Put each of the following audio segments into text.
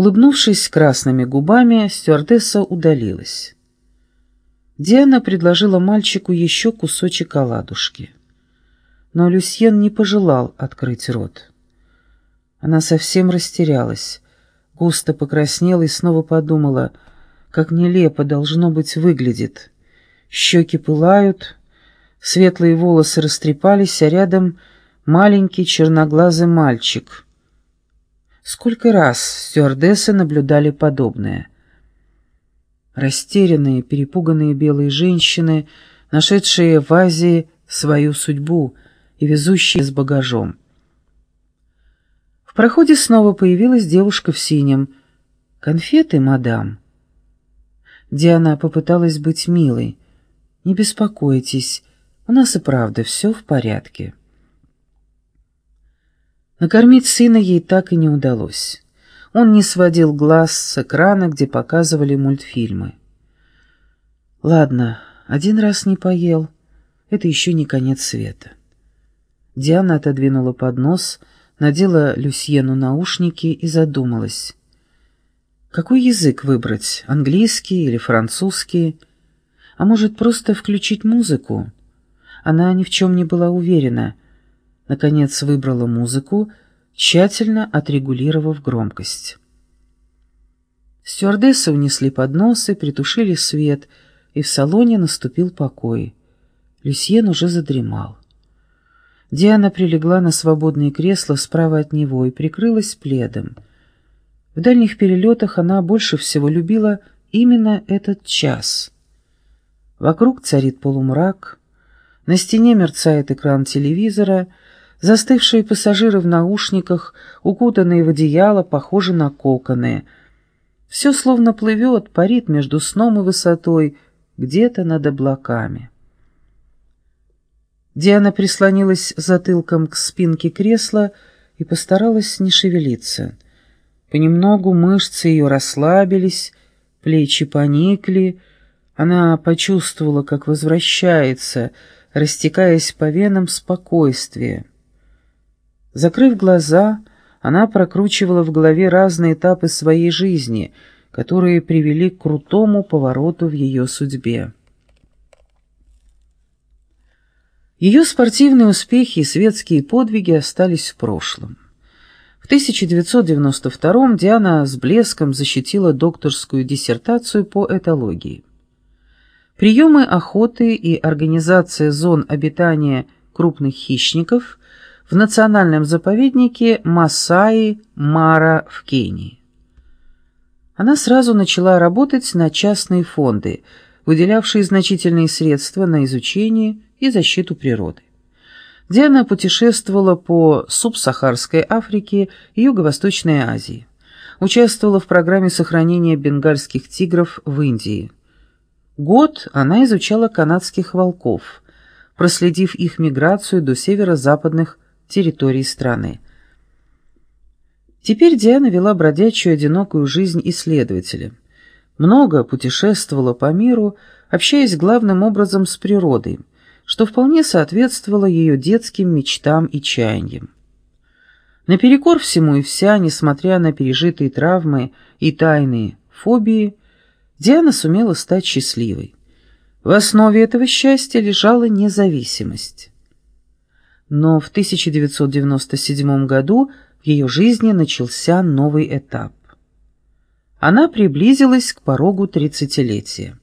Улыбнувшись красными губами, стюардесса удалилась. Диана предложила мальчику еще кусочек оладушки. Но Люсьен не пожелал открыть рот. Она совсем растерялась, густо покраснела и снова подумала, как нелепо должно быть выглядит. Щеки пылают, светлые волосы растрепались, а рядом маленький черноглазый мальчик. Сколько раз стюардессы наблюдали подобное — растерянные, перепуганные белые женщины, нашедшие в Азии свою судьбу и везущие с багажом. В проходе снова появилась девушка в синем. «Конфеты, мадам?» Диана попыталась быть милой. «Не беспокойтесь, у нас и правда все в порядке». Накормить сына ей так и не удалось. Он не сводил глаз с экрана, где показывали мультфильмы. «Ладно, один раз не поел. Это еще не конец света». Диана отодвинула поднос, надела Люсьену наушники и задумалась. Какой язык выбрать, английский или французский? А может, просто включить музыку? Она ни в чем не была уверена. Наконец выбрала музыку, тщательно отрегулировав громкость. Стюардессы унесли подносы, притушили свет, и в салоне наступил покой. Люсьен уже задремал. Диана прилегла на свободное кресло справа от него и прикрылась пледом. В дальних перелетах она больше всего любила именно этот час. Вокруг царит полумрак, на стене мерцает экран телевизора — Застывшие пассажиры в наушниках, укутанные в одеяло, похожи на коконы. Все словно плывет, парит между сном и высотой, где-то над облаками. Диана прислонилась затылком к спинке кресла и постаралась не шевелиться. Понемногу мышцы ее расслабились, плечи поникли, она почувствовала, как возвращается, растекаясь по венам спокойствие. Закрыв глаза, она прокручивала в голове разные этапы своей жизни, которые привели к крутому повороту в ее судьбе. Ее спортивные успехи и светские подвиги остались в прошлом. В 1992 Диана с блеском защитила докторскую диссертацию по этологии. Приемы охоты и организация зон обитания крупных хищников в национальном заповеднике Масаи-Мара в Кении. Она сразу начала работать на частные фонды, выделявшие значительные средства на изучение и защиту природы. Диана путешествовала по субсахарской Африке и Юго-Восточной Азии. Участвовала в программе сохранения бенгальских тигров в Индии. Год она изучала канадских волков, проследив их миграцию до северо-западных территории страны. Теперь Диана вела бродячую одинокую жизнь исследователя. Много путешествовала по миру, общаясь главным образом с природой, что вполне соответствовало ее детским мечтам и чаяниям. Наперекор всему и вся, несмотря на пережитые травмы и тайные фобии, Диана сумела стать счастливой. В основе этого счастья лежала независимость. Но в 1997 году в ее жизни начался новый этап. Она приблизилась к порогу тридцатилетия.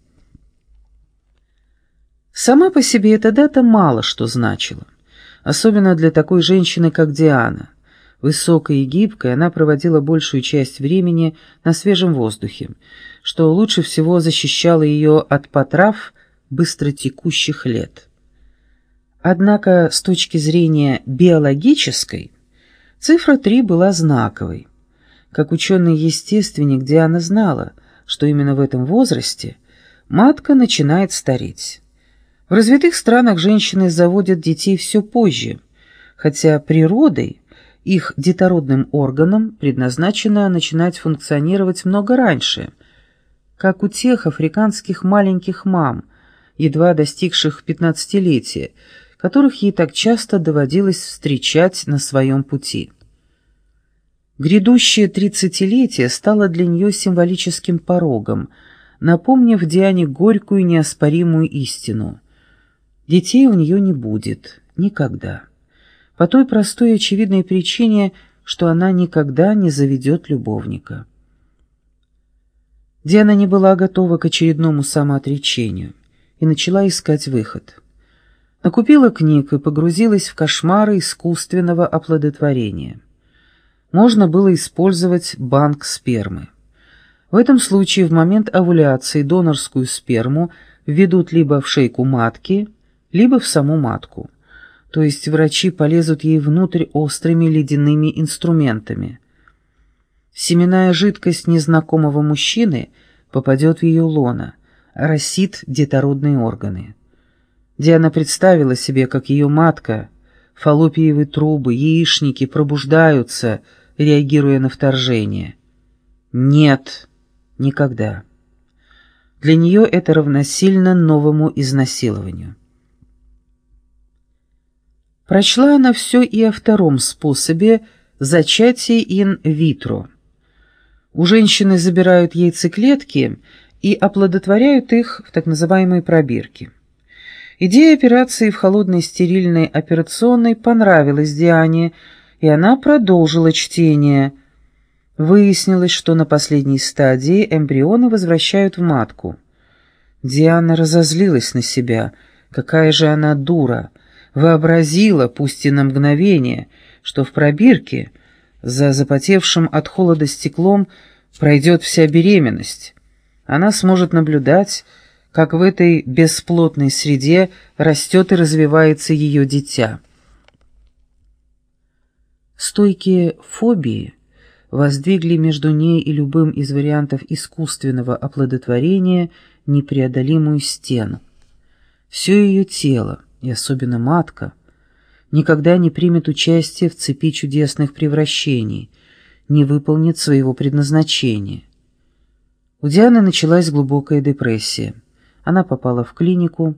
Сама по себе эта дата мало что значила, особенно для такой женщины, как Диана. Высокая и гибкая, она проводила большую часть времени на свежем воздухе, что лучше всего защищало ее от потрав быстротекущих лет. Однако с точки зрения биологической цифра 3 была знаковой. Как ученый-естественник Диана знала, что именно в этом возрасте матка начинает стареть. В развитых странах женщины заводят детей все позже, хотя природой их детородным органам предназначено начинать функционировать много раньше, как у тех африканских маленьких мам, едва достигших пятнадцатилетия, которых ей так часто доводилось встречать на своем пути. Грядущее тридцатилетие стало для нее символическим порогом, напомнив Диане горькую неоспоримую истину. Детей у нее не будет. Никогда. По той простой и очевидной причине, что она никогда не заведет любовника. Диана не была готова к очередному самоотречению и начала искать выход. Накупила книг и погрузилась в кошмары искусственного оплодотворения. Можно было использовать банк спермы. В этом случае в момент овуляции донорскую сперму введут либо в шейку матки, либо в саму матку. То есть врачи полезут ей внутрь острыми ледяными инструментами. Семенная жидкость незнакомого мужчины попадет в ее лоно, растит детородные органы. Диана представила себе, как ее матка, фаллопиевые трубы, яичники пробуждаются, реагируя на вторжение. Нет, никогда. Для нее это равносильно новому изнасилованию. Прочла она все и о втором способе зачатия ин-витро. У женщины забирают яйцеклетки и оплодотворяют их в так называемые пробирки. Идея операции в холодной стерильной операционной понравилась Диане, и она продолжила чтение. Выяснилось, что на последней стадии эмбрионы возвращают в матку. Диана разозлилась на себя. Какая же она дура! вообразила, пусть и на мгновение, что в пробирке, за запотевшим от холода стеклом, пройдет вся беременность. Она сможет наблюдать, как в этой бесплотной среде растет и развивается ее дитя. Стойкие фобии воздвигли между ней и любым из вариантов искусственного оплодотворения непреодолимую стену. Все ее тело, и особенно матка, никогда не примет участие в цепи чудесных превращений, не выполнит своего предназначения. У Дианы началась глубокая депрессия. Она попала в клинику,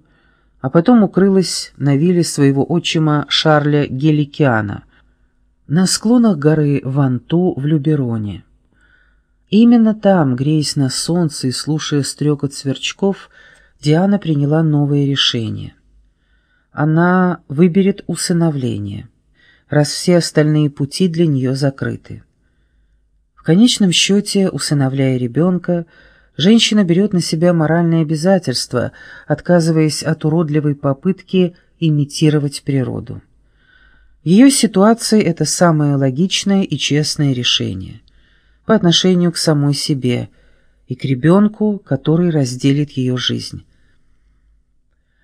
а потом укрылась на вилле своего отчима Шарля Геликиана на склонах горы Ванту в Любероне. Именно там, греясь на солнце и слушая стрекот сверчков, Диана приняла новое решение она выберет усыновление, раз все остальные пути для нее закрыты. В конечном счете, усыновляя ребенка, женщина берет на себя моральные обязательства, отказываясь от уродливой попытки имитировать природу. В ее ситуации это самое логичное и честное решение по отношению к самой себе и к ребенку, который разделит ее жизнь.